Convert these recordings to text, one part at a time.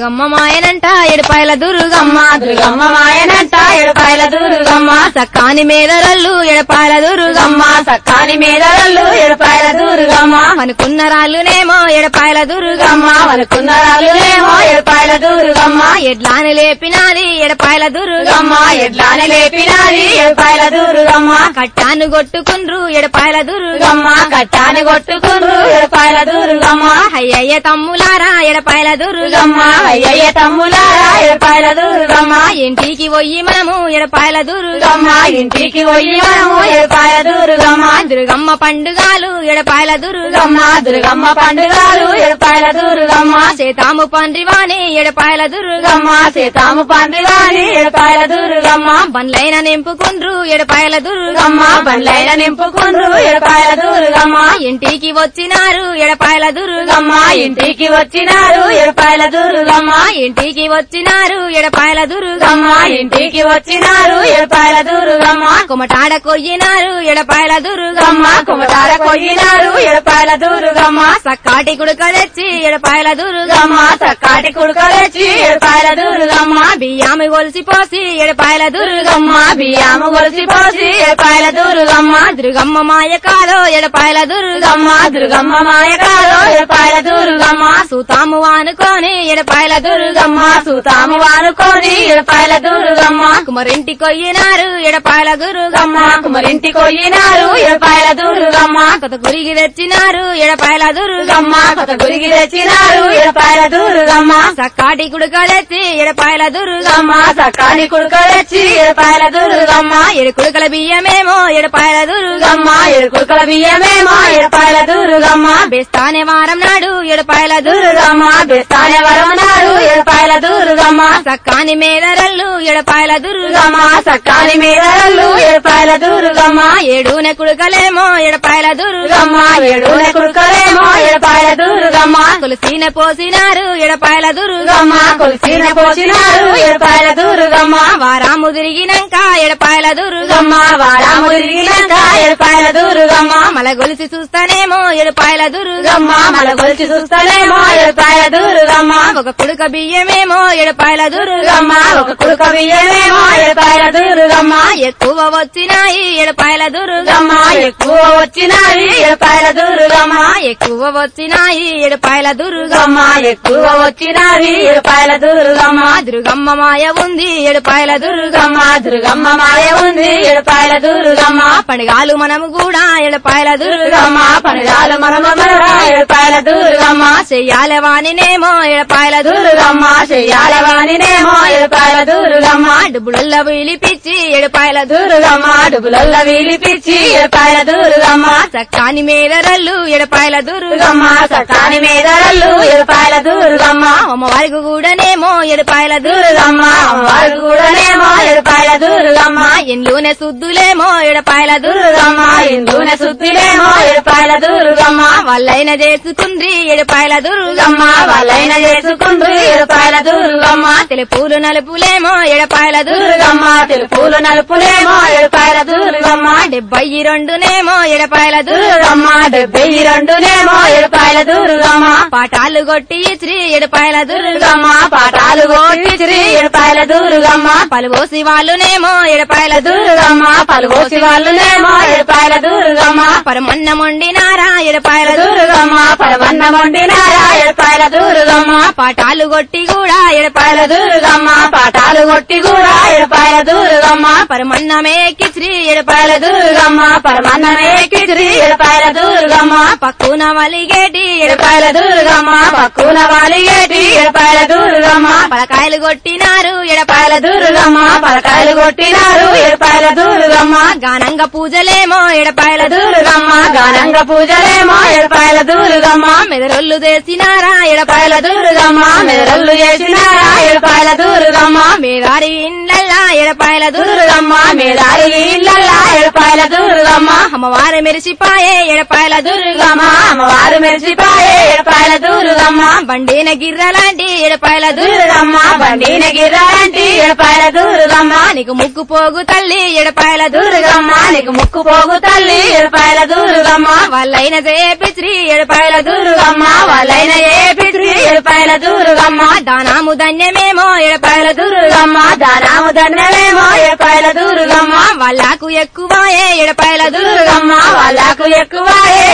దుర్గమ్మ మాయనంట ఎడపాయల దుర్గమ్మ దుర్గమ్మ మాయనంట ఎడపాయల దుర్గమ్మ సక్కాని మేదరల్లు ఎడపాయల దుర్గమ్మ సక్కాని మీదరల్లు ఎడపాయల దుర్గమ్మ అనుకున్న రాళ్ళునేమో ఎడపాయల దుర్గమ్మ అనుకున్న రాళ్ళునేమో ఎడపాయల దుర్గమ్మ ఎడ్లాని లేపినాది ఎడపాయల దుర్గమ్మ ఎడ్లాని లేపినాది ఎడపాయల దుర్గమ్మ కట్టాను కొట్టుకుండ్రు ఎడపాయల దుర్గమ్మ కట్టాను కొట్టుకుండ్రు ఎడపాయల దుర్గమ్మ అయ్యయ్య తమ్ములారా ఎడపాయల దుర్గమ్మ అయ్యయ్య తమ్ములారా ఎడపాయల దుర్గమ్మ ఇంటికి పోయి మనము ఎడపాయల దుర్గమ్మ ఇంటికి పోయి మనము ఎడపాయల దుర్గమ్మ దుర్గమ్మ పండుగలు ఎడపాయల దుర్గమ్మ దుర్గమ్మ పండుగలు ఎడపాయల దుర్గమ్మ సీతాము పండ్రివాణి ఎడపాయల దుర్గమ్మ సీతాము పండుగని ఎడపాయల దుర్గమ్మ బండ్లైన నింపుకుండ్రు ఎడపాయల దుర్గమ్మ బండ్లైన నింపుకుండ్రు ఎడపాయల దుర్గమ్మ ఇంటికి వచ్చినారు ఎడపాయల దుర్గమ్మ ఇంటికి వచ్చినారు ఎడపాయల దుర్గమ్మ ఇంటికి వచ్చినారు ఎడపాయల దుర్గమ్మ ఇంటికి వచ్చినారు ఎడపాయల దుర్గమ్మ. కుమటాడ కొయ్యినారు ఎడపాయల దుర్గమ్మ. కుమటాడ కొయ్యినారు ఎడపాయల దుర్గమ్మ. సక్కాటి కుడుకలెచ్చి ఎడపాయల దుర్గమ్మ. సక్కాటి కుడుకలెచ్చి ఎడపాయల దుర్గమ్మ. బియ్యామి గొలిసి పోసి ఎడపాయల దుర్గమ్మ. బియ్యాము బియ్యము గొలిసి పోసి ఎడపాయల దుర్గమ్మ. దుర్గమ్మ మాయ కాదో ఎడపాయల దుర్గమ్మ. దుర్గమ్మ మాయ మాయకాలో ఎడపాయల దుర్గమ్మ. సుతాము అనుకోని ఎడపాయ దుర్గమ్మ దుర్గమ్మ సూతాము వానుకొని ఎడపాయల దుర్గమ్మ కుమరింటి కొయ్యినారు ఎడపాయల దుర్గమ్మ కుమరింటి కొయ్యినారు ఎడపాయల దుర్గమ్మ కొత్త గురికి తెచ్చినారు ఎడపాయల దుర్గమ్మ కొత్త గురికి తెచ్చినారు ఎడపాయల దుర్గమ్మ సక్కాటి కుడుక తెచ్చి ఎడపాయల దుర్గమ్మ సకాని కుడుకలొచ్చి ఎడపాయల దుర్గమ్మ ఎడు కుడుకల బియ్యమేమో ఎడపాయల దుర్గమ్మ ఎడుకుల బియ్యమేమో ఎడపాయల దుర్గమ్మ బెస్తానే వారం నాడు ఎడపాయల దుర్గమ్మ బెస్తానే వరమనాడు ఎడపాయల దుర్గమ్మ. సక్కాని మేదరల్లు ఎడపాయల దుర్గమ్మ. సకాని మీదరల్లు ఎడపాయల దుర్గమ్మ. ఏడునే కుడుకలేమో ఎడపాయల దుర్గమ్మ. ఏడున కుడుకలేమో ఎడపాయల దుర్గమ్మ. కొలిసీన పోసినారు ఎడపాయల దుర్గమ్మ దుర్గమ్మ. కొలిసిన పోసినారు ఎడపాయల దుర్గమ్మ. వారాము తిరిగినాక ఎడపాయల దుర్గమ్మ వారాము తిరిగినాక ఎడపాయల దుర్గమ్మ. మల గొలిసి చూస్తానేమో ఎడపాయల దుర్గమ్మ మల గొలిచి చూస్తానేమో ఎడపాయల దుర్గమ్మ. ఒక కుడుక బియ్యమేమో ఎడపాయల దుర్గమ్మ ఒక కుడుక బియ్యమేమో ఎడపాయల దుర్గమ్మ. ఎక్కువ వచ్చినాయి ఎడపాయల దుర్గమ్మ ఎక్కువ వచ్చినాయి ఎడపాయల దుర్గమ్మ. ఎక్కువ వచ్చినాయి ఎడపాయల దుర్గమ్మ దుర్గమ్మ ఎక్కువ వచ్చినాయి ఎడపాయల దుర్గమ్మ. దుర్గమ్మ మాయ ఉంది ఎడపాయల దుర్గమ్మ దుర్గమ్మ దుర్గమ్మ మాయ ఉంది ఎడపాయల దుర్గమ్మ పండుగాలు మనము కూడా ఎడపాయల దుర్గమ్మ పనురాలు మనమర ఎడపాయల దుర్గమ్మ చెయ్యాల వాణినేమో ఎడపాయల దుర్గమ్మ చెయ్యాల వాణినేమో ఎడపాయల దుర్గమ్మ డుబ్బులల్ల విలిపిచ్చి ఎడపాయల దుర్గమ్మ డుబులల్ల వీలిపిచ్చి ఎడపాయల దుర్గమ్మ చక్కాని మేదరల్లు ఎడపాయల దుర్గమ్మ సకాని మీదరల్లు ఎడపాయల దుర్గమ్మ అమ్మవారికి కూడానేమో ఎడపాయల దుర్గమ్మ దుర్గమ్మ వారు मेरो बाहिला दुर् దుర్గమ్మ సుద్దులేమో ఎడపాయల దుర్గమ్మ దుర్గమ్మ సుద్దులేమో ఎడపాయల దుర్గమ్మ. వాళ్ళైన చేసుకుండ్రి ఎడపాయల దుర్గమ్మ వాళ్ళైన చేసుకుంది ఎడపాయల దుర్గమ్మ. తెలుపులు నలుపులేమో ఎడపాయల దుర్గమ్మ తెలుపులు నలుపులేమో ఎడపాయల దుర్గమ్మ. డెబ్బై రెండునేమో ఎడపాయల దుర్గమ్మ డెబ్బై రెండునేమో ఎడపాయల దుర్గమ్మ. పాటాలు కొట్టి శ్రీ ఎడపాయల దుర్గమ్మ. పాఠాలు కొట్టి శ్రీ ఎడపాయల దుర్గమ్మ. పలువోసి వాళ్ళునేమో ఎడపాయల దుర్గమ్మ పలుగోసి వాళ్ళునేమో ఎడపాయల దుర్గమ్మ పరమన్నం వండినారా ఎడపాయల దుర్గమ్మ పరవన్న వండినారా ఎడపాయల దుర్గమ్మ పాటాలు కొట్టి కూడా ఎడపాయల పాయల దుర్గమ్మ పాఠాలు కొట్టి కూడా ఎడపాయల దుర్గమ్మ పరమన్నమే కిచ్రి ఎడపాయల పాయల దుర్గమ్మ పరమన్నమే కిచిరి ఎడపాయల దుర్గమ్మ పక్కున వలిగేటి ఎడపాయల దుర్గమ్మ పక్కున వాలిగేటి ఎడపాయల దుర్గమ్మ పలకాయలు కొట్టినారు ఎడపాయల పాయల దుర్గమ్మ పలకాయలు కొట్టినారు ఎడపాయల దుర్గమ్మ గానంగ పూజలేమో ఎడపాయల దుర్గమ్మ గానంగ పూజలేమో ఎడపాయల దుర్గమ్మ మెదరొల్లు చేసినారా ఎడపాయల పాయల దుర్గమ్మ మెదరల్లు చేసినారా ఎడపాయల దుర్గమ్మ మేదారి ఇండ్లల్లా ఎడపాయల దుర్గమ్మ మేదారి ఇళ్ళల్లా ఎడపాయల దుర్గమ్మ అమ్మవారు మెరిసిపాయే ఎడపాయల దుర్గమ్మ అమ్మవారు మెరిసిపాయే ఎడపాయల దుర్గమ్మ బండిన గిర్రలాంటి ఎడపాయల దుర్గమ్మ దుర్గమ్మ బండిన గిర్రాంటి ఎడపాయల దుర్గమ్మ నీకు ముక్కు పోగు తల్లి ఎడపాయల దుర్గమ్మ దుర్గమ్మ నీకు ముక్కు పోగు తల్లి ఎడపాయల దుర్గమ్మ వాళ్ళైన చేపి శ్రీ ఎడపాయల దుర్గమ్మ దుర్గమ్మ వాళ్ళైన ఏ పిత్రి ఎడపాయల దుర్గమ్మ దానాము ధన్యమేమో ఎడపాయల దుర్గమ్మ దానాము ధన్యమేమో ఎడపాయల దుర్గమ్మ. వాళ్ళకు ఎక్కువాయే ఎడపాయల దుర్గమ్మ వాళ్ళకు ఎక్కువ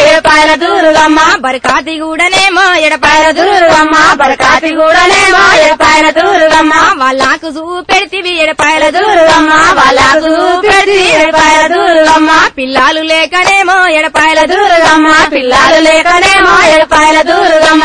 ఎడపాయల దుర్గమ్మ. బరకాతి కూడానేమో ఎడపాయల పాయల దుర్గమ్మ. బరకాతి కూడానేమో ఎడపాయల దుర్గమ్మ. వాళ్ళకు చూపెడితివి ఎడపాయల దుర్గమ్మ. వాళ్ళకు చూపెడితివి ఎడపాయల దుర్గమ్మ. పిల్లలు లేకనేమో ఎడపాయల దుర్గమ్మ. పిల్లలు లేకనేమో ఎడపాయల దుర్గమ్మ.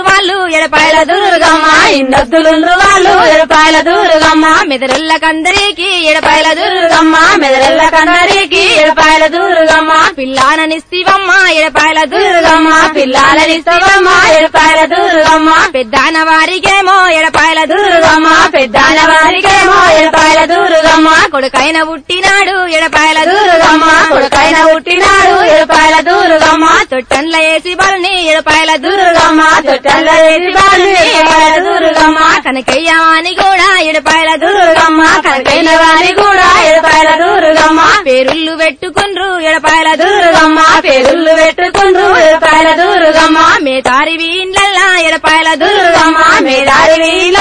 వాళ్ళు ఎడపాయల దుర్గమ్మ ఇన్నొద్దులుండ్రు వాళ్ళు ఎడపాయల దుర్గమ్మ మెదరుళ్ళకందరికి ఎడపాయల దుర్గమ్మ మెదరెల్ల కందరికి ఎడపాయల దుర్గమ్మ పిల్లాననిస్తివమ్మ ఎడపాయల దుర్గమ్మ పిల్లలనిస్తవమ్మ ఎడపాయల దుర్గమ్మ పెద్దాన వారికేమో ఎడపాయల దుర్గమ్మ పెద్దాన వారికేమో ఎడపాయల దూరుగమ్మ కొడుకైన పుట్టినాడు ఎడపాయల దూరుగమ్మా కొడుకైన పుట్టినాడు ఎడపాయల దూరుగమ్మా తొట్టండ్ల ఏసి బలని ఎడపాయల దుర్గమ్మ దుర్గమ్మ. కనకయ్యవాని కూడా ఎడపాయల దుర్గమ్మ. కనకైన వారి కూడా ఎడపాయల దుర్గమ్మ. పేరుళ్ళు పెట్టుకుండ్రు ఎడపాయల దుర్గమ్మ. పేరుళ్ళు పెట్టుకుండ్రు ఎడపాయల దుర్గమ్మ మేతారి వీళ్ళల్లా ఎడపాయల దుర్గమ్మ మేడారి వీళ్ళ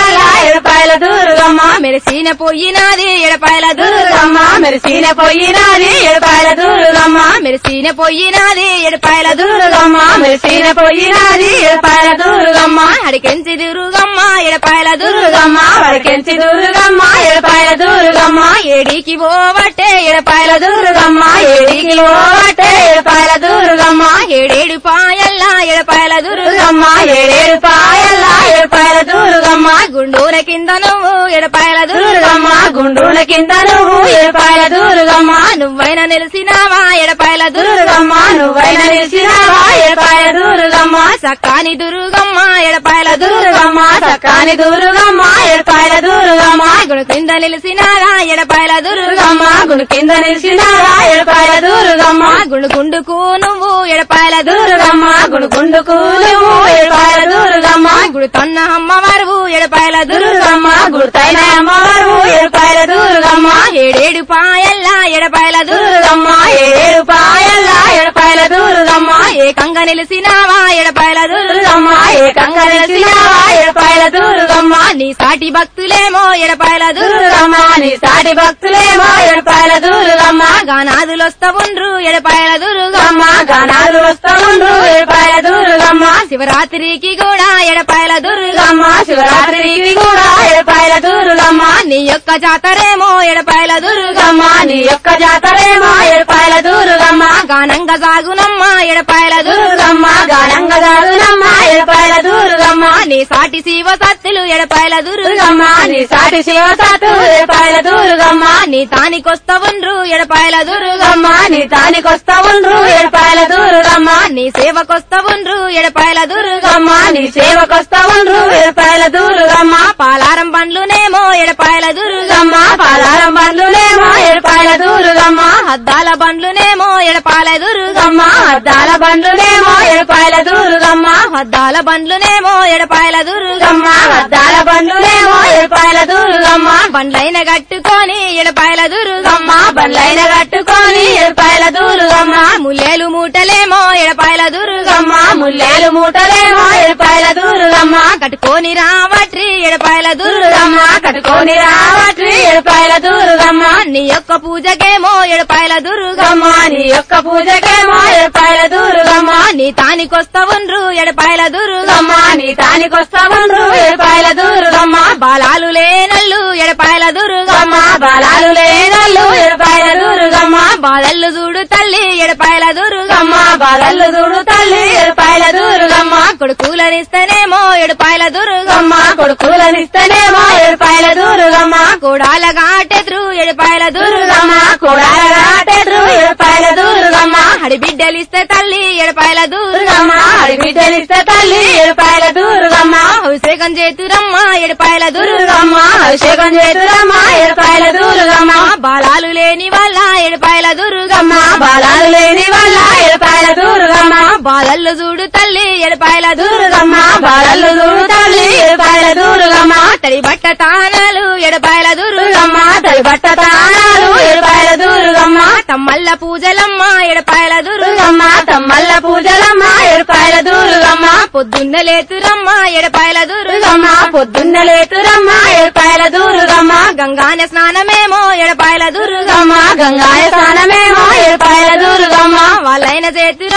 ఎడపాయల దుర్గమ్మ మెరసిన పోయినాది ఎడపాయల దుర్గమ్మ మెరిసిన పోయినాది ఎడపాయల దుర్గమ్మ మెరసిన పోయినాది ఎడపాయల దుర్గమ్మ మెరిసిన పోయినాది ఎడపాయల దుర్గమ్మ అడికెంచి దుర్గమ్మ ఎడపాయల దుర్గమ్మ వరకెంచి దుర్గమ్మ ఎడపాయల దుర్గమ్మ ఏడికి పోవట్టే ఎడపాయల దుర్గమ్మ ఏడికి ఓటే ఎడపాయల దుర్గమ్మ ఏడేడు పాయల్లా ఎడపాయల దుర్గమ్మ ఏడేడు పాయల్లా ఎడపాయల దుర్గమ్మ గుండూర కింద నువ్వు నిలిసినావా? ఎడపాయల దుర్గమ్మ దుర్గమ్మ నువ్వైన నిలిచినావా ఎడపాయల దుర్గమ్మ సక్కాని దుర్గమ్మ ఎడపాయల దుర్గమ్మ చక్కాని దుర్గమ్మ ఎడపాయల దుర్గమ్మ. గుడి కింద నిలిసినారా ఎడపాయల దుర్గమ్మ గుడి కింద నిలిచినావా ఎడపాయల దుర్గమ్మ. గుండు గుండుకు నువ్వు ఎడపాయల దుర్గమ్మ. గుడి గుండుకు నువ్వు ఎడపాయల దుర్గమ్మ. గుర్తున్న అమ్మవారు ఎడపాయల దుర్గమ్మ దుర్గమ్మ గుర్తైన అమ్మవారు ఎడపాయల దుర్గమ్మ. ఏడేడు పాయల్లా ఎడపాయల దుర్గమ్మ. ఏడు పాయల ఎడపాయల దుర్గమ్మ. ఏకంగ నిలిసినావా ఎడపాయల దుర్గమ్మ. ఏకంగ నిలిసినావా ఎడపాయల దుర్గమ్మ. నీ సాటి భక్తులేమో ఎడపాయల దుర్గమ్మ. నీ సాటి భక్తులేమో ఎడపాయల దుర్గమ్మ. గానాదులు వస్తా ఉండ్రు ఎడపాయల దుర్గమ్మ. దుర్గమ్మ వస్తా ఉండ్రు ఎడపాయల దుర్గమ్మ. శివరాత్రికి కూడా ఎడపాయల దుర్గమ్మ శివరాత్రికి కూడా ఎడపాయల దుర్గమ్మ నీ యొక్క జాతరేమో ఎడపాయల దుర్గమ్మ నీ యొక్క జాతరేమో ఎడపాయల దుర్గమ్మ గానంగా సాగునమ్మ ఎడపాయల దుర్గమ్మ గానంగా సాగునమ్మ ఎడపాయల దుర్గమ్మ నీ సాటి శివ సత్తులు ఎడపాయల దుర్గమ్మ నీ సాటి శివసాతు ఎడపాయల దుర్గమ్మ నీ తానికొస్తా ఉండ్రు ఎడపాయల దుర్గమ్మ నీ తానికొస్తా ఉండ్రు ఎడపాయల దుర్గమ్మ నీ సేవకొస్తా ఉండ్రు ఎడపాయల రూపాయల దుర్గమ్మ నీ సేవకొస్తా ఉండ్రు ఎడపాయల దుర్గమ్మ. పాలారం పండ్లునేమో ఎడపాయల దుర్గమ్మ పాలారం పండ్లునేమో ఎడపాయల దుర్గమ్మ. అద్దాల ఎడపాల ఎడపాయల దుర్గమ్మ అద్దాల బండ్లునేమో ఎడపాయల దుర్గమ్మ అద్దాల బండ్లునేమో ఎడపాయల దుర్గమ్మ అద్దాల బండ్లునేమో ఎడపాయల దుర్గమ్మ బండ్లైన కట్టుకొని ఎడపాయల దుర్గమ్మ బండ్లైన కట్టుకొని ఎడపాయల దుర్గమ్మ ముల్లేలు మూటలేమో ఎడపాయల దుర్గమ్మ ముల్లేలు మూటలేమో ఎడపాయల దుర్గమ్మ కట్టుకొని రావట్రి ఎడపాయల దుర్గమ్మ కట్టుకొని రావట్రి ఎడపాయల దుర్గమ్మ నీ యొక్క పూజకేమో ఎడపాయల దుర్గమ్మ నీ యొక్క పూజకేమో ఎడపాయల దుర్గమ్మ నీ తానికొస్తా ఎడపాయల దుర్గమ్మ నీ తానికొస్తా ఎడపాయల దూరుగమ్మా బాలాలు లేనల్లు ఎడపాయల దుర్గమ్మ బాలాలు లేనల్లు ఎడపాయల దూరుగమ్మా బాలల్లు చూడు తల్లి ఎడపాయల దుర్గమ్మ బాలల్లు చూడు తల్లి ఎడపాయల దుర్గమ్మ కొడుకులనిస్తేనేమో ఎడపాయల దుర్గమ్మ దుర్గమ్మ కొడుకులనిస్తేనేమో ఎడపాయల దూరుగమ్మా కోడాల గాటెదురు ఎడపాయల దుర్గమ్మ దుర్గమ్మ ఎడపాయల దుర్గమ్మ హడి బిడ్డలిస్తే తల్లి ఎడపాయల దుర్గమ్మ అడిబిడ్డలిస్తే తల్లి ఎడపాయల దుర్గమ్మ అభిషేకం చేతురమ్మ ఎడపాయల దుర్గమ్మ అభిషేకం చేతురమ్మ ఎడపాయల దుర్గమ్మ బాలాలు లేని వాళ్ళ ఎడపాయల దుర్గమ్మ బాలాలు లేని వల్ల ఎడపాయల దుర్గమ్మ బాలల్లు చూడు తల్లి ఎడపాయల దుర్గమ్మ బాలల్లు చూడు తల్లి ఎడపాయల దుర్గమ్మ తడి బట్ట తానాలు ఎడపాయల దుర్గమ్మ దుర్గమ్మ తడి బట్ట తానాలు ఎడపాయల దుర్గమ్మ తమ్మల్ల పూజలమ్మ ఎడపాయల దుర్గమ్మ దూరుగమ్మ తమ్మల్ల పూజలమ్మ ఏర్పాయల దుర్గమ్మ. పొద్దున్న లేతురమ్మ ఎడపాయల దుర్గమ్మ. పొద్దున్న లేతురమ్మ ఏడుపాయల దుర్గమ్మ. గంగాన స్నానమేమో ఎడపాయల దూరుగమ్మ. గంగాన స్నానమేమో ఏర్పాయల దుర్గమ్మ. వాళ్ళైన చేతురమ్మ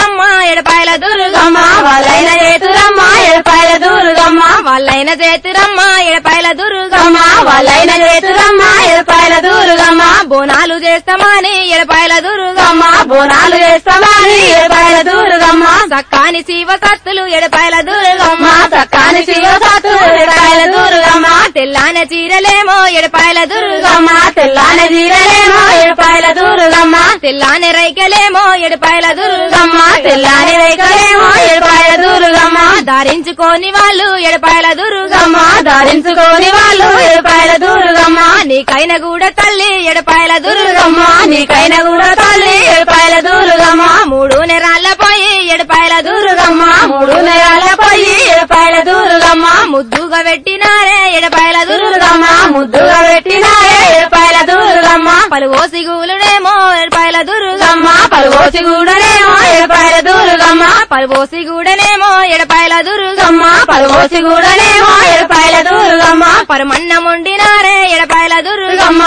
వలైన చేతురమ్మ ఎడపాయల దుర్గమ్మ వలైన వాళ్ళైన చేతురమ్మ ఎడపాయల దుర్గమ్మ. బోనాలు చేస్తామని ఎడపాయల దుర్గమ్మ బోనాలు చేస్తామని ఎడపాయల దుర్గమ్మ. సక్కాని శివ సత్తులు ఎడపాయల దుర్గమ్మ. సక్కాని శివ సత్తులు ఎడపాయల దుర్గమ్మ. తెల్లాన చీరలేమో ఎడపాయల దుర్గమ్మ. తెల్లాన చీరలేమో ఎడపాయల దుర్గమ్మ. తెల్లాని రైకలేమో ఎడపాయల దుర్గమ్మ. దుర్గమ్మ తెల్లాని ఎడపాయల ఏడుపాయల దుర్గమ్మ ధరించుకోని వాళ్ళు ఎడపాయల దుర్గమ్మ ధరించుకోని వాళ్ళు ఎడపాయల దుర్గమ్మ. నీకైన కూడా తల్లి ఎడపాయల దుర్గమ్మ నీకైన కూడా తల్లి ఎడపాయల దుర్గమ్మ. మూడు నెరాళ్ళ పోయి ఎడపాయల దుర్గమ్మ మూడు నెరాళ్ళ పోయి ఎడపాయల దుర్గమ్మ. ముద్దుగా పెట్టినారే ఎడపాయల దుర్గమ్మ ముద్దుగా పెట్టినారే ఎడపాయల దుర్గమ్మ. పలుగోసి గూలుడేమో ఎడపాయల దుర్గమ్మ దుర్గమ్మ. పలుగోసి గూడనేమో ఎడపాయల దుర్గమ్మ. పలుగోసి గూడనేమో ఎడపాయల దుర్గమ్మ. దుర్గమ్మ పలుగోసి గూడనేమో ఎడపాయల దుర్గమ్మ. పరమన్నం వండినారే ఎడపాయల దుర్గమ్మ. దుర్గమ్మ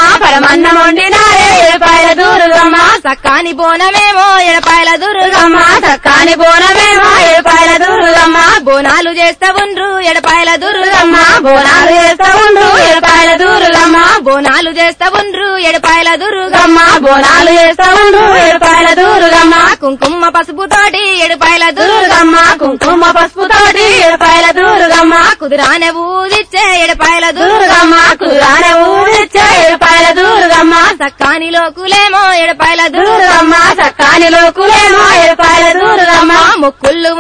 సక్కాని బోనమేమో ఎడపాయల దుర్గమ్మ సక్కాని బోనమేమో ఎడపాయల దుర్గమ్మ బోనాలు చేస్తా ఉండ్రు ఎడపాయల దుర్గమ్మ బోనాలు చేస్తా ఉండు ఎడపాయల దుర్గమ్మ బోనాలు చేస్తా ఉండ్రు ఎడపాయల దుర్గమ్మ బోనాలు చేస్తా ఉండు ఎడపాయల దుర్గమ్మ కుంకుమ పసుపు తోటి ఎడపాయల దుర్గమ్మ కుంకుమ పసుపు తోటి ఎడపాయల దుర్గమ్మ కుదురానే ఊదిచ్చే ఎడపాయల దుర్గమ్మ దుర్గమ్మ ఊదిచ్చే ఎడపాయల దుర్గమ్మ సక్కాని లోకులేమో ఎడపాయల దుర్గమ్మ దుర్గమ్మ సక్కాని లోకులేమో ఏడుపాయల దుర్గమ్మ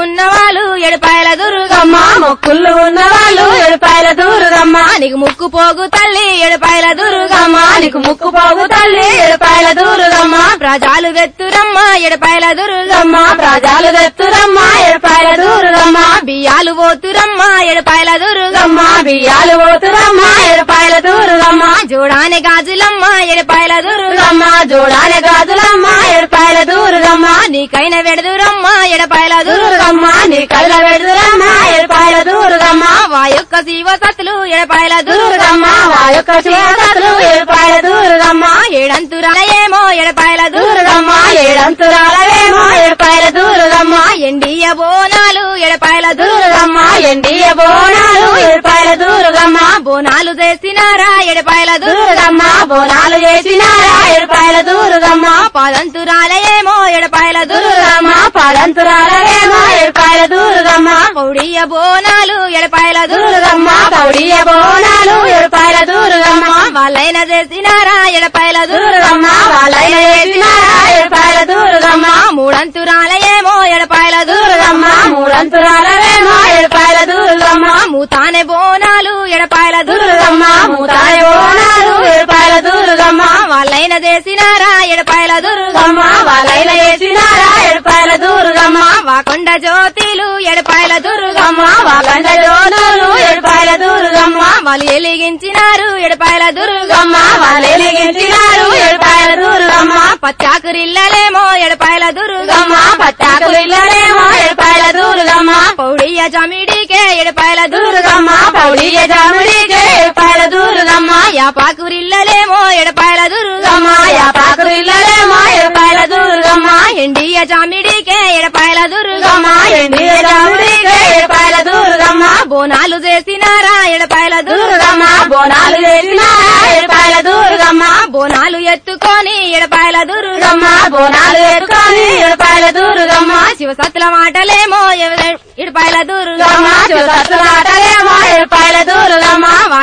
ఉన్నవాళ్ళు ఎడపాయల దుర్గమ్మ మొక్కుళ్ళు ఉన్న వాళ్ళు ఏడుపాయల దుర్గమ్మ. నీకు ముక్కు పోగు తల్లి ఎడపాయల దుర్గమ్మ. నీకు ముక్కు పోగు తల్లి ఏడుపాయల దుర్గమ్మ. ప్రజాలు వెత్తురమ్మ ఎడపాయల దుర్గమ్మ. ప్రజలు తెత్తురమ్మ ఏడుపాయల దుర్గమ్మ. బియ్యాలు పోతురమ్మ ఎడపాయల దుర్గమ్మ. బియ్యాలు పోతురమ్మ ఏడుపాయల దుర్గమ్మ. జోడానే గాజులమ్మ ఎడపాయల దుర్గమ్మ. దుర్గమ్మ జోడాన గాజులమ్మ ఏడుపాయల దుర్గమ్మ నీకైన వెడదురమ్మ ఎడపాయల దుర్గమ్మ నీ కళ్ళ పెడుతురమ్మ ఎడపాయల దుర్గమ్మ వా యొక్క శివ సతులు ఎడపాయల దుర్గమ్మ వా యొక్క శివసతులు ఎడపాయల దుర్గమ్మ ఏడంతురాలయేమో ఎడపాయల దుర్గమ్మ ఏడంతురాలయేమో ఏడంతురాలవేమో ఏడుపాయల ఎండియ బోనాలు ఎడపాయల దుర్గమ్మ ఎండియ బోనాలు ఎడపాయల దుర్గమ్మ బోనాలు చేసినారా ఎడపాయల దుర్గమ్మ బోనాలు చేసినారా దుర్గమ్మ పాదంతురాలయేమో ఎడపాయల దుర్గమ్మ దుర్గమ్మ ఎడపాయల ఏడుపాయల దుర్గమ్మ పౌడియ బోనాలు ఎడపాయల దుర్గమ్మ కౌడియ పౌడియ బోనాలు ఎడపాయల దుర్గమ్మ వాళ్ళైన చేసినారా ఎడపాయల దుర్గమ్మ వాళ్ళైన చేసినారా ఎడపాయల దుర్గమ్మ మూడంతురాలయేమో ఎడపాయల దుర్గమ్మ మూడంతురాలయేమో ఎడపాయల ఏడుపాయల దుర్గమ్మ మూతానే బోనాలు ఎడపాయల దుర్గమ్మ మూతానే బోనాలు ఎడపాయల దుర్గమ్మ వాళ్ళైన చేసినారా ఎడపాయల దుర్గమ్మ దుర్గమ్మ వేసినారా ఎడపాయల దుర్గమ్మ వాకొండ జ్యోతిలు ఎడపాయల దుర్గమ్మ వాకొండ జ్యోతులు ఎడపాయల దుర్గమ్మ వాళ్ళు ఎలిగించినారు ఎడపాయల దుర్గమ్మ దుర్గమ్మ వాళ్ళు ఎలిగించినారు ఎడపాయల దుర్గమ్మ పచ్చాకురిల్లలేమో ఎడపాయల దుర్గమ్మ పచ్చాకురిల్లలేమో ఎడపాయల దుర్గమ్మ పౌడియ జమిడికే ఎడపాయల దుర్గమ్మ పౌడియ జాముడికే దుర్గమ్మ యాపాకురిల్లలేమో ఎడపాయల దుర్గమ్మ. ఇల్లనేమో ఏడుపాయల దుర్గమ్మ. ఎండియ జామిడికే ఎడపాయల దుర్గమ్మ. ఎండియ జాముడికే ఏడుపాయల దుర్గమ్మ. బోనాలు చేసినారా ఎడపాయల దుర్గమ్మ బోనాలు చేసినారా ఏడుపాయల దుర్గమ్మ. బోనాలు ఎత్తుకొని ఎడపాయల దుర్గమ్మ. బోనాలు ఎత్తుకొని ఏడుపాయల దుర్గమ్మ. శివసత్తుల మాటలేమో ఎడపాయల దుర్గమ్మ. ఏడుపాయల దుర్గమ్మ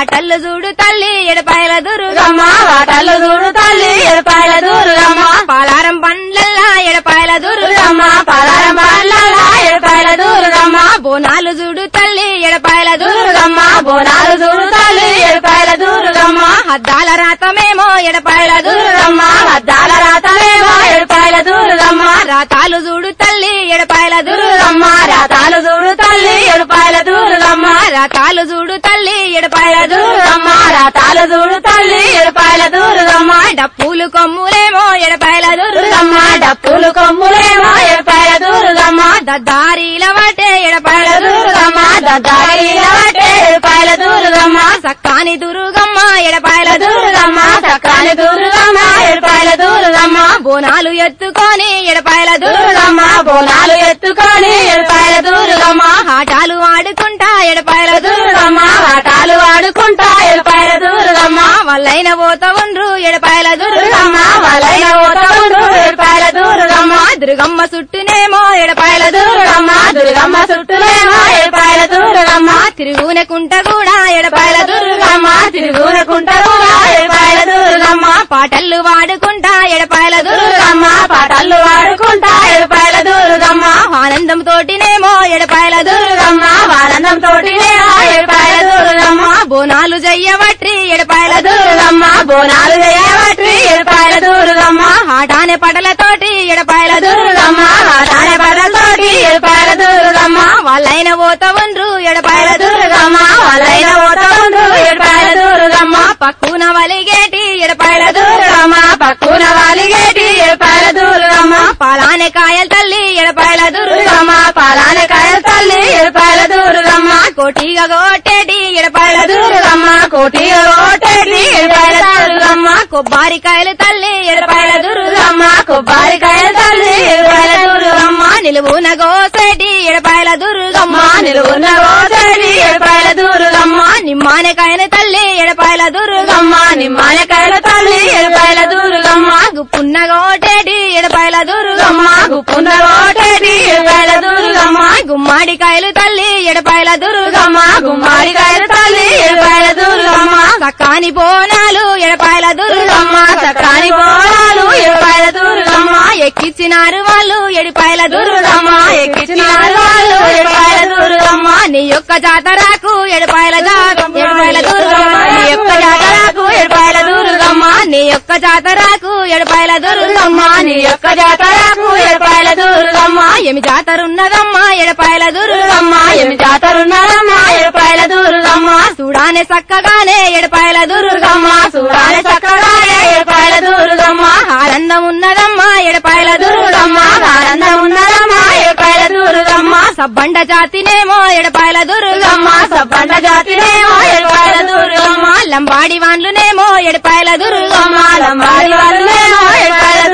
వాటల్లు చూడు తల్లి ఎడపాయల దుర్గమ్మ దుర్గమ్మ వాటలు చూడు తల్లి ఏడుపాయల దుర్గమ్మ పాలారం పండ్లల్లా ఎడపాయల దుర్గమ్మ పలారం పల్లల ఏడుపాయల దుర్గమ్మ బోనాలు చూడు తల్లి ఎడపాయల దుర్గమ్మ బోనాలు చూడు తల్లి ఏడుపాయల దుర్గమ్మ హద్దాల రాతమేమో ఎడపాయల దుర్గమ్మ అద్దాల రాతలేమో ఏడుపాయల దుర్గమ్మ రాతాలు చూడు తల్లి ఎడపాయల దుర్గమ్మ దుర్గమ్మ రాతాలు చూడు తల్లి ఎడపాయల దూరమ్మా దుర్గమ్మ రాతాలు చూడు తల్లి ఎడపాయల దుర్గమ్మ డప్పులు కొమ్ములేమో ఎడపాయల దూరు అమ్మా డప్పులు కొమ్ములేమో ఎడపాయల దుర్గమ్మ దద్దారీల వాటే ఎడపాయల దుర్గమ్మ దారిలో ఎడపాయల ఏడుపాయల దుర్గమ్మ సక్కాని దుర్గమ్మ ఎడపాయల దూరమ్మా సక్కాని దుర్గమ్మ ఎడపాయల దుర్గమ్మ బోనాలు ఎత్తుకొని ఎడపాయల దూరమ్మా బోనాలు ఎత్తుకొని ఎడపాయల దుర్గమ్మ ఆటాలు ఆడుకుంటా ఎడపాయల దూరమ్మ ఆటాలు ఆడుకుంటా ఎడపాయల దూరమ్మ వాళ్ళైన పోత ఉండ్రు ఎడపాయల దూరమ్మ వాళ్ళైన పోత ఉండ్రు ఎడపాయల దూరమ్మ దుర్గమ్మ చుట్టూనేమో ఎడపాయల దుర్గమ్మ దుర్గమ్మ చుట్టూనేమో ఏడుపాయల దుర్గమ్మ తిరుగునకుంట కూడా ఎడపాయల దుర్గమ్మ కూడా ఎడపాయల దూరమ్మ పాటలు వాడుకుంటా ఎడపాయల దూరమ్మ పాటలు వాడుకుంటా ఎడపాయల దూరమ్మ ఆనందం తోటినేమో ఎడపాయల బోనాలు జయ్యవట్రి ఎడపాయల దుర్గమ్మ బోనాలు చేయబట్టి ఎడపాయల దుర్గమ్మ ఆటానే పటలతోటి ఎడపాయల దుర్గమ్మ ఆటానే పడలతోటి ఎడపాయల దుర్గమ్మ వాళ్ళైన పోత ఉండ్రు ఎడపాయల దుర్గమ్మ వాళ్ళైన పోత ఉండ్రు ఎడపాయల దుర్గమ్మ పక్కున వలిగేటి ఎడపాయల దుర్గమ్మ పక్కున వలిగేటి ఎడపాయల దుర్గమ్మ పాలానే కాయల తల్లి ఎడపాయల దుర్గమ్మ పాలాన కాయల తల్లి ఎడపాయల దుర్గమ్మ కోటిగా కొట్టేటి ఎడపాయల దుర్గమ్మ కోటి ఓటేటి ఏడుపాయల దుర్గమ్మ కొబ్బరికాయలు తల్లి ఎడపాయల దుర్గమ్మ కొబ్బరి కాయల తల్లి ఏడుపాయల దుర్గమ్మ నిలువున గోసేటి ఎడపాయల దుర్గమ్మ నిలువున నిలువున్న ఓటేటి ఏడుపాయల దుర్గమ్మ నిమ్మానకాయన తల్లి ఎడపాయల దుర్గమ్మ దుర్గమ్మ కాయలు తల్లి ఏడుపాయల దుర్గమ్మ గుప్పున్న గోటేటి ఎడపాయల దుర్గమ్మ దుర్గమ్మ గుప్పున్న ఓటేటి ఏడుపాయల దుర్గమ్మ గుమ్మాడికాయలు తల్లి ఎడపాయల దుర్గమ్మ గుమ్మడికాయలు తల్లి ఎడపాయల దుర్గమ్మ సకాని బోనాలు ఎడపాయల దుర్గమ్మ దుర్గమ్మ చక్రాని పోరాలు దుర్గమ్మ ఎక్కిచ్చినారు వాళ్ళు ఎడిపాయల దుర్గమ్మ ఎక్కిచ్చినారు వాళ్ళు ఎడపాయల దుర్గమ్మ నీ యొక్క జాతరకు ఎడపాయల జాతర ఎడపాయల యొక్క జాతరకు ఎడపాయల దుర్గమ్మ నీ యొక్క జాతరకు ఎడపాయల దుర్గమ్మ. ఏమి జాతర ఉన్నదమ్మా ఎడపాయల దుర్గమ్మ. దుర్గమ్మ ఏమి జాతరున్నారమ్మ ఎడపాయల దుర్గమ్మ. చూడానే చక్కగానే ఎడపాయల దుర్గమ్మ. చూడానే చూడాలి చక్కగానే ఎడపాయల దుర్గమ్మ. ఆనందం ఉన్నదమ్మా ఎడపాయల దుర్గమ్మ. ఆనందం ఉన్నదమ్మ ఎడపాయల దుర్గమ్మ. సబ్బండ జాతినేమో ఎడపాయల దుర్గమ్మ. సబ్బండ జాతినేమో దుర్గమ్మ లంబాడి వాన్లునేమో ఎడపాయల దుర్గమ్మ లంబాడి వాళ్ళేమో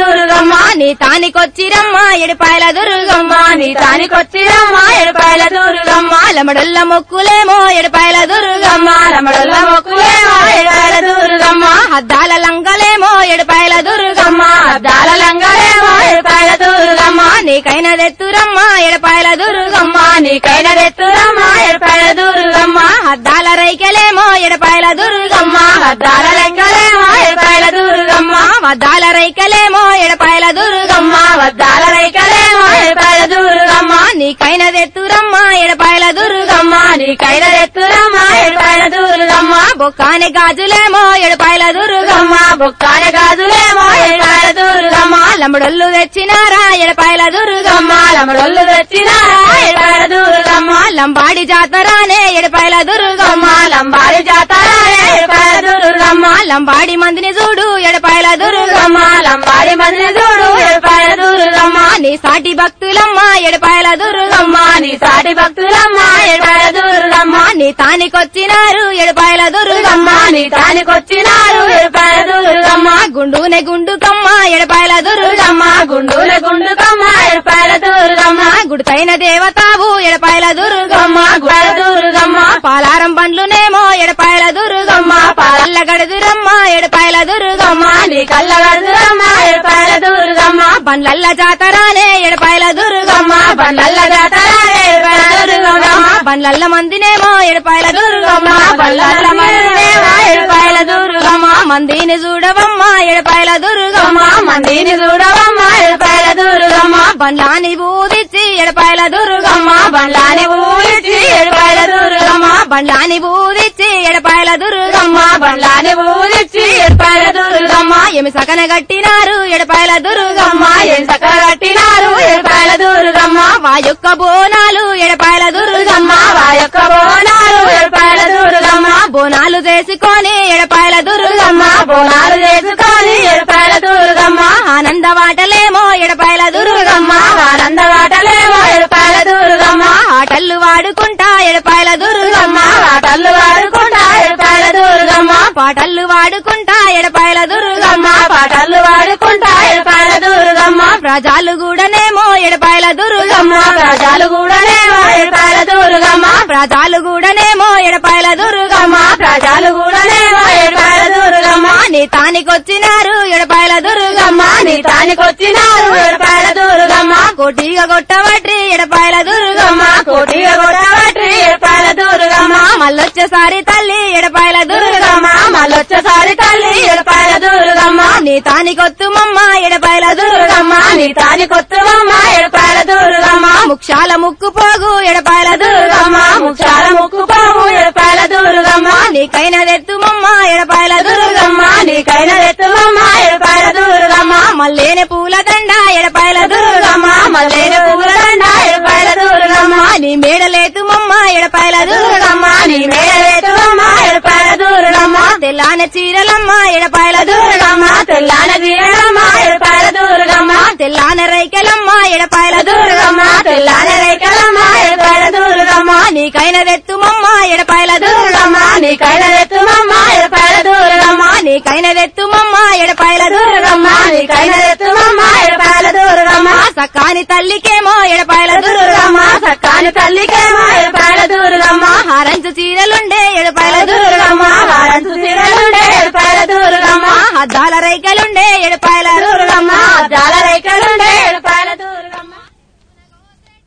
దుర్గమ్మ నీ తానికొచ్చిరమ్మ ఎడపాయల దుర్గమ్మ నీ తానికొచ్చిరమ్మ ఎడపాయల దుర్గమ్మ లమడొల్ల మొక్కులేమో ఎడపాయల దుర్గమ్మ దుర్గమ్మ మొక్కులేమో ఎడపాయల దుర్గమ్మ అద్దాల లంగలేమో ఎడపాయల దుర్గమ్మ అద్దాల లంగలేమో ఎడపాయల దుర్గమ్మ నీకైన దెత్తురమ్మ ఎడపాయల దుర్గమ్మ దుర్గమ్మ నీకైన ఎడపాయల ఏడుపాయల దుర్గమ్మ హద్దాల రైకెలేమో ఎడపాయల దుర్గమ్మ దుర్గమ్మ అద్దాల ఎడపాయల దుర్గమ్మ వద్దాల రైకలేమో ఎడపాయల దుర్గమ్మ వద్దాల రైకలేమో ఎడపాయల దుర్గమ్మ. నీకైన దెత్తురమ్మ ఎడపాయల దుర్గమ్మ నీకైన దెత్తురమ్మ ఎడపాయల దుర్గమ్మ. బొక్కాని గాజులేమో ఎడపాయల దుర్గమ్మ బొక్కాని బొక్కాన గాజులేమో ఎడపాయల దుర్గమ్మ. లమ్మడొల్లు తెచ్చినారా ఎడపాయల దుర్గమ్మ లమ్మడొల్లు తెచ్చినారా ఎడపాయల దుర్గమ్మ. లంబాడి జాతరానే ఎడపాయల దుర్గమ్మ. లంబాడి జాతరమ్మ లంబాడి మందిని చూడు ఎడపాయల దుర్గమ్మ. లంబాడి మందిని చూడు ఎడపాయల దుర్గమ్మ. నీ సాటి భక్తులమ్మ ఎడపాయల దుర్గమ్మ. నీ సాటి భక్తులమ్మ ఎడపాయల దుర్గమ్మ. నీ తానికొచ్చినారు ఎడపాయల దుర్గమ్మ. నీ తానికొచ్చినారు ఎడపాయల దుర్గమ్మ. గుండునే గుండుకమ్మ ఎడపాయల దుర్గమ్మ. గుండూనే గుండు గుండుకమ్మ దుర్గమ్మ దేవతావు ఎడపాయల దుర్గమ్మ దుర్గమ్మ గుడ దుర్గమ్మ. పాలారం పండ్లునేమో ఎడపాయల దుర్గమ్మ. పాలల్ల గడుదురమ్మ ఎడపాయల దుర్గమ్మ. నీ కళ్ళ గడుదురమ్మ దుర్గమ్మ. బండ్లల్ల జాతరానే ఎడపాయల దుర్గమ్మ. దుర్గమ్మ జాతరానే దుర్గమ్మ. బండ్లల్ల మందినేమో ఎడపాయల దుర్గమ్మ. బండ్లల్ల మందినే దుర్గమ్మ మందిని చూడవమ్మ ఎడపాయల దుర్గమ్మ మందిని చూడవమ్మ ఎడపాయల దుర్గమ్మ బండ్లాని బూదిచ్చి ఎడపాయల దుర్గమ్మ బండ్లాని బూదిచ్చి ఎడపాయల దుర్గమ్మ బండ్లాని బూదిచ్చి ఎడపాయల దుర్గమ్మ బండ్లాని బూదిచ్చి ఎడపాయల దుర్గమ్మ ఏమి సకన కట్టినారు ఎడపాయల దుర్గమ్మ ఏమి సకన కట్టినారు ఎడపాయల దుర్గమ్మ వా యొక్క బోనాలు ఎడపాయల దుర్గమ్మ వా యొక్క బోనాలు ఎడపాయల దుర్గమ్మ బోనాలు చేసుకొని ఎడపాయల దుర్గమ్మ ఆటలు వాడుకుంటా ఎడపాయల దుర్గమ్మ ఆటలు వాడుకుంటా ఎడపాయల దుర్గమ్మ పాటలు వాడుకుంటా ఎడపాయల దుర్గమ్మ పాటలు వాడుకుంటా ఎడపాయల దుర్గమ్మ ప్రజలు కూడానేమో ఎడపాయల దుర్గమ్మ ప్రజలు కూడానేమో ఎడపాయల దుర్గమ్మ ప్రజలు కూడానేమో ఎడపాయల దుర్గమ్మ ప్రజలు కూడానేమో ఎడపాయల దుర్గమ్మ నీ తానికొచ్చినారు ఎడపాయల దుర్గమ్మ నీ తానికొచ్చినారు ఎడపాయల కోటిగా కొట్టవట్రి ఎడపాయల దుర్గమ్మ కోటిగా కొట్టవట్రి ఎడపాయల దుర్గమ్మ మళ్ళొచ్చేసారి తల్లి ఎడపాయల దుర్గమ్మ మళ్ళొచ్చేసారి తల్లి ఎడపాయల దుర్గమ్మ నీ తానికొత్తుమమ్మ ఎడపాయల దుర్గమ్మ నీ తానికొత్తువమ్మ ఎడపాయల దుర్గమ్మ ముక్షాల ముక్కు పోగు ఎడపాయల దుర్గమ్మ ముక్షాల ముక్కు పోగు ఎడపాయల దుర్గమ్మ నీకైనదెత్తుమమ్మ ఎడపాయల దుర్గమ్మ నీకైన ఎత్తుమమ్మ ఎడపాయల దుర్గమ్మ మల్లేని పూల దండ ఎడపాయల దుర్గమ్మ మల్లేని పూలదండ ఎడపాయల దుర్గమ్మ నీ మేడలేతుమమ్మ ఎడపాయల దుర్గమ్మ నీ మేడలేతువమ్మ ఎడపాయల దుర్గమ్మ తెల్లాన చీరలమ్మ ఎడపాయల దూరమ్మ తెల్లాన చీరలమ్మ ఎడపాయల దుర్గమ్మ తెల్లాన రైకలమ్మ ఎడపాయల దుర్గమ్మ తెల్లాన రేఖలమ్మ ఎడపాయల నీకైన నీకైనదెత్తుమమ్మ ఎడపాయల దుర్గమ్మ నీకైన ఎత్తువమ్మ ఎడపాయల నీకైనదెత్తుమమ్మా ఎడపాయల దూరమ్మా నీకైనదెత్తుమమ్మా ఎడపాయల దూరమ్మా సకాని తల్లికేమో ఎడపాయల దూరమ్మా సక్కాని తల్లికేమో ఎడపాయల దూరమ్మా హారంచు చీరలుండే ఎడపాయల దూరమ్మా దుర్గమ్మ చీరలుండే ఎడపాయల దూరమ్మా అద్దాల రైకలుండే ఎడపాయల దూరమ్మా దుర్గమ్మ రైకలు